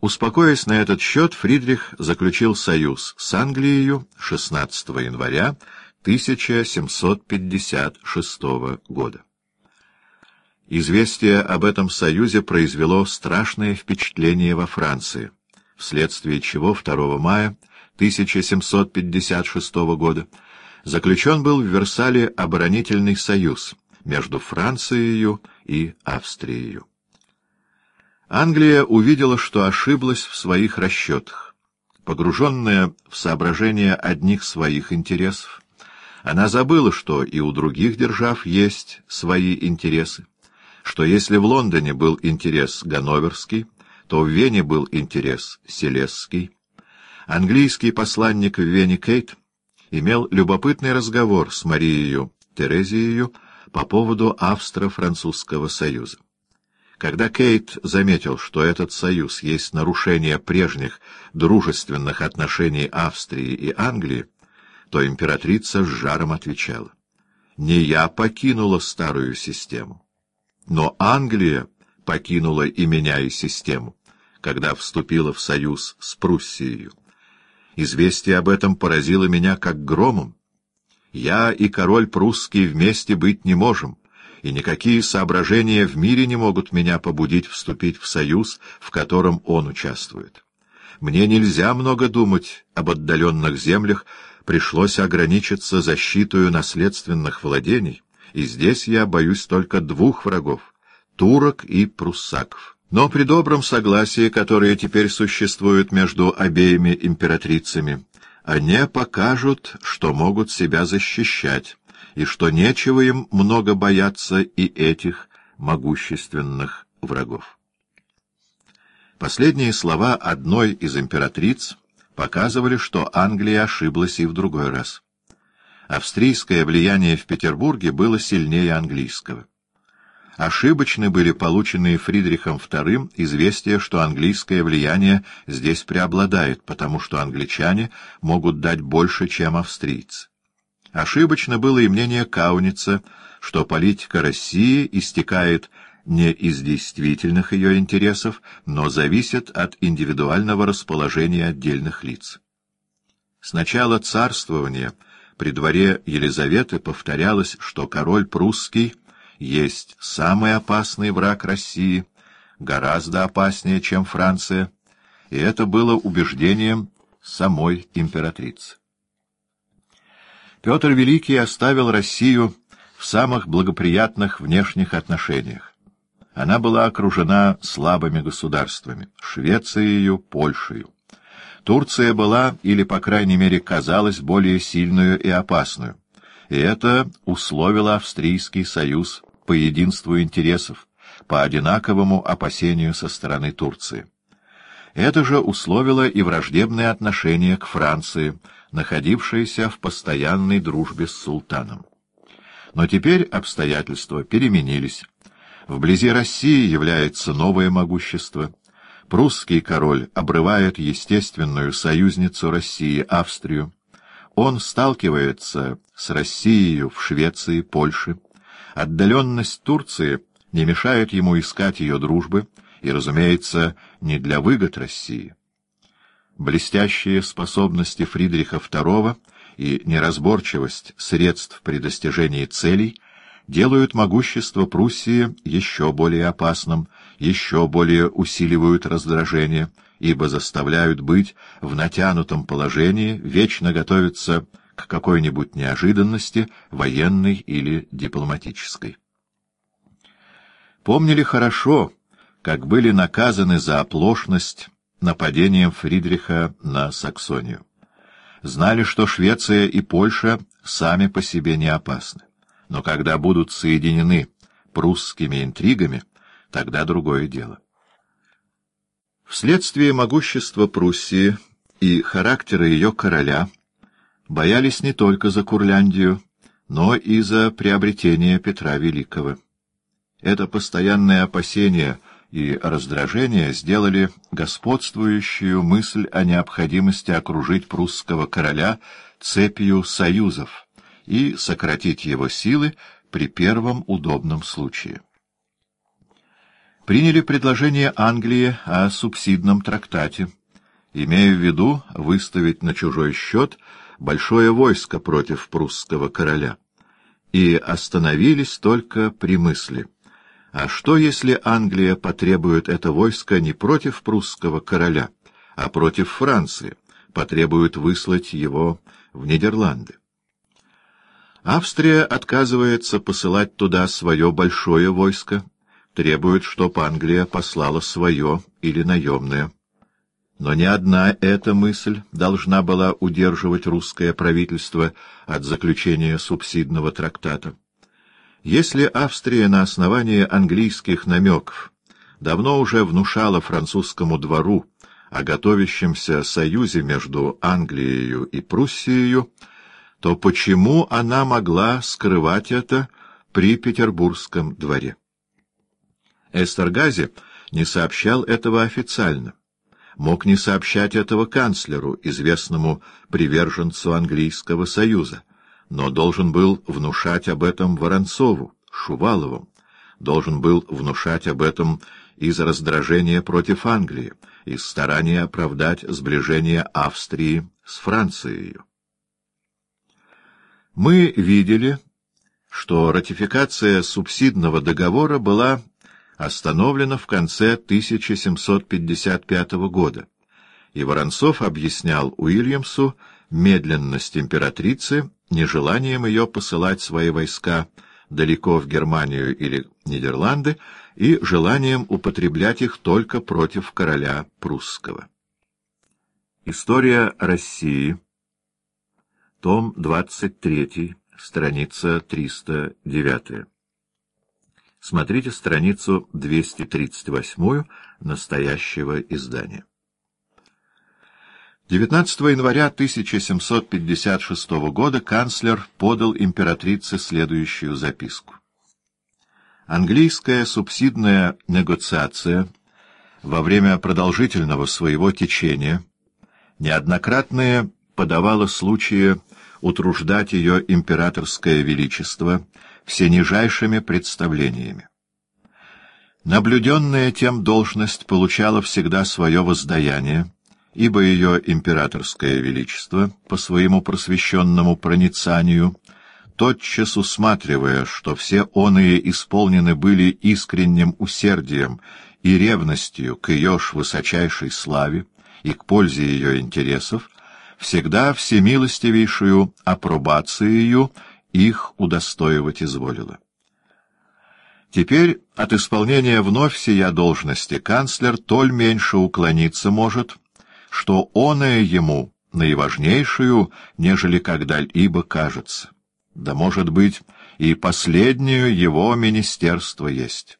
Успокоясь на этот счет, Фридрих заключил союз с Англией 16 января 1756 года. Известие об этом союзе произвело страшное впечатление во Франции, вследствие чего 2 мая 1756 года заключен был в Версале оборонительный союз между Францией и Австрией. Англия увидела, что ошиблась в своих расчетах. Погруженная в соображение одних своих интересов, она забыла, что и у других держав есть свои интересы, что если в Лондоне был интерес ганноверский, то в Вене был интерес селесский. Английский посланник в Вене Кейт имел любопытный разговор с Марией Терезией по поводу Австро-Французского союза. Когда Кейт заметил, что этот союз есть нарушение прежних дружественных отношений Австрии и Англии, то императрица с жаром отвечала. «Не я покинула старую систему, но Англия покинула и меня, и систему, когда вступила в союз с Пруссией. Известие об этом поразило меня как громом. Я и король прусский вместе быть не можем» и никакие соображения в мире не могут меня побудить вступить в союз, в котором он участвует. Мне нельзя много думать об отдаленных землях, пришлось ограничиться защитою наследственных владений, и здесь я боюсь только двух врагов — турок и пруссаков. Но при добром согласии, которое теперь существует между обеими императрицами, они покажут, что могут себя защищать, и что нечего им много бояться и этих могущественных врагов. Последние слова одной из императриц показывали, что Англия ошиблась и в другой раз. Австрийское влияние в Петербурге было сильнее английского. Ошибочны были полученные Фридрихом II известия, что английское влияние здесь преобладает, потому что англичане могут дать больше, чем австрийцы. Ошибочно было и мнение Кауница, что политика России истекает не из действительных ее интересов, но зависит от индивидуального расположения отдельных лиц. С начала царствования при дворе Елизаветы повторялось, что король прусский есть самый опасный враг России, гораздо опаснее, чем Франция, и это было убеждением самой императрицы. Петр Великий оставил Россию в самых благоприятных внешних отношениях. Она была окружена слабыми государствами — Швецией, Польшей. Турция была, или, по крайней мере, казалась более сильную и опасную, и это условило Австрийский союз по единству интересов, по одинаковому опасению со стороны Турции. Это же условило и враждебное отношение к Франции — находившаяся в постоянной дружбе с султаном. Но теперь обстоятельства переменились. Вблизи России является новое могущество. Прусский король обрывает естественную союзницу России Австрию. Он сталкивается с Россией в Швеции, Польше. Отдаленность Турции не мешает ему искать ее дружбы, и, разумеется, не для выгод России. Блестящие способности Фридриха II и неразборчивость средств при достижении целей делают могущество Пруссии еще более опасным, еще более усиливают раздражение, ибо заставляют быть в натянутом положении, вечно готовиться к какой-нибудь неожиданности, военной или дипломатической. Помнили хорошо, как были наказаны за оплошность нападением Фридриха на Саксонию. Знали, что Швеция и Польша сами по себе не опасны. Но когда будут соединены прусскими интригами, тогда другое дело. Вследствие могущества Пруссии и характера ее короля боялись не только за Курляндию, но и за приобретение Петра Великого. Это постоянное опасение — и раздражение сделали господствующую мысль о необходимости окружить прусского короля цепью союзов и сократить его силы при первом удобном случае. приняли предложение Англии о субсидном трактате, имея в виду выставить на чужой счет большое войско против прусского короля, и остановились только при мысли. А что, если Англия потребует это войско не против прусского короля, а против Франции, потребует выслать его в Нидерланды? Австрия отказывается посылать туда свое большое войско, требует, чтоб Англия послала свое или наемное. Но ни одна эта мысль должна была удерживать русское правительство от заключения субсидного трактата. Если Австрия на основании английских намеков давно уже внушала французскому двору о готовящемся союзе между Англией и Пруссией, то почему она могла скрывать это при Петербургском дворе? Эстергази не сообщал этого официально, мог не сообщать этого канцлеру, известному приверженцу английского союза, но должен был внушать об этом Воронцову, Шувалову, должен был внушать об этом из раздражения против Англии, из старания оправдать сближение Австрии с Францией. Мы видели, что ратификация субсидного договора была остановлена в конце 1755 года, и Воронцов объяснял Уильямсу медленность императрицы нежеланием ее посылать свои войска далеко в Германию или Нидерланды и желанием употреблять их только против короля прусского. История России. Том 23, страница 309. Смотрите страницу 238 настоящего издания. 19 января 1756 года канцлер подал императрице следующую записку. Английская субсидная негоциация во время продолжительного своего течения неоднократные подавала случаи утруждать ее императорское величество всенижайшими представлениями. Наблюденная тем должность получала всегда свое воздаяние, ибо ее императорское величество, по своему просвещенному проницанию, тотчас усматривая, что все оные исполнены были искренним усердием и ревностью к ее ж высочайшей славе и к пользе ее интересов, всегда всемилостивейшую апробацию их удостоивать изволила. Теперь от исполнения вновь сия должности канцлер толь меньше уклониться может, что оное ему наиважнейшую, нежели когда-либо кажется. Да, может быть, и последнее его министерство есть.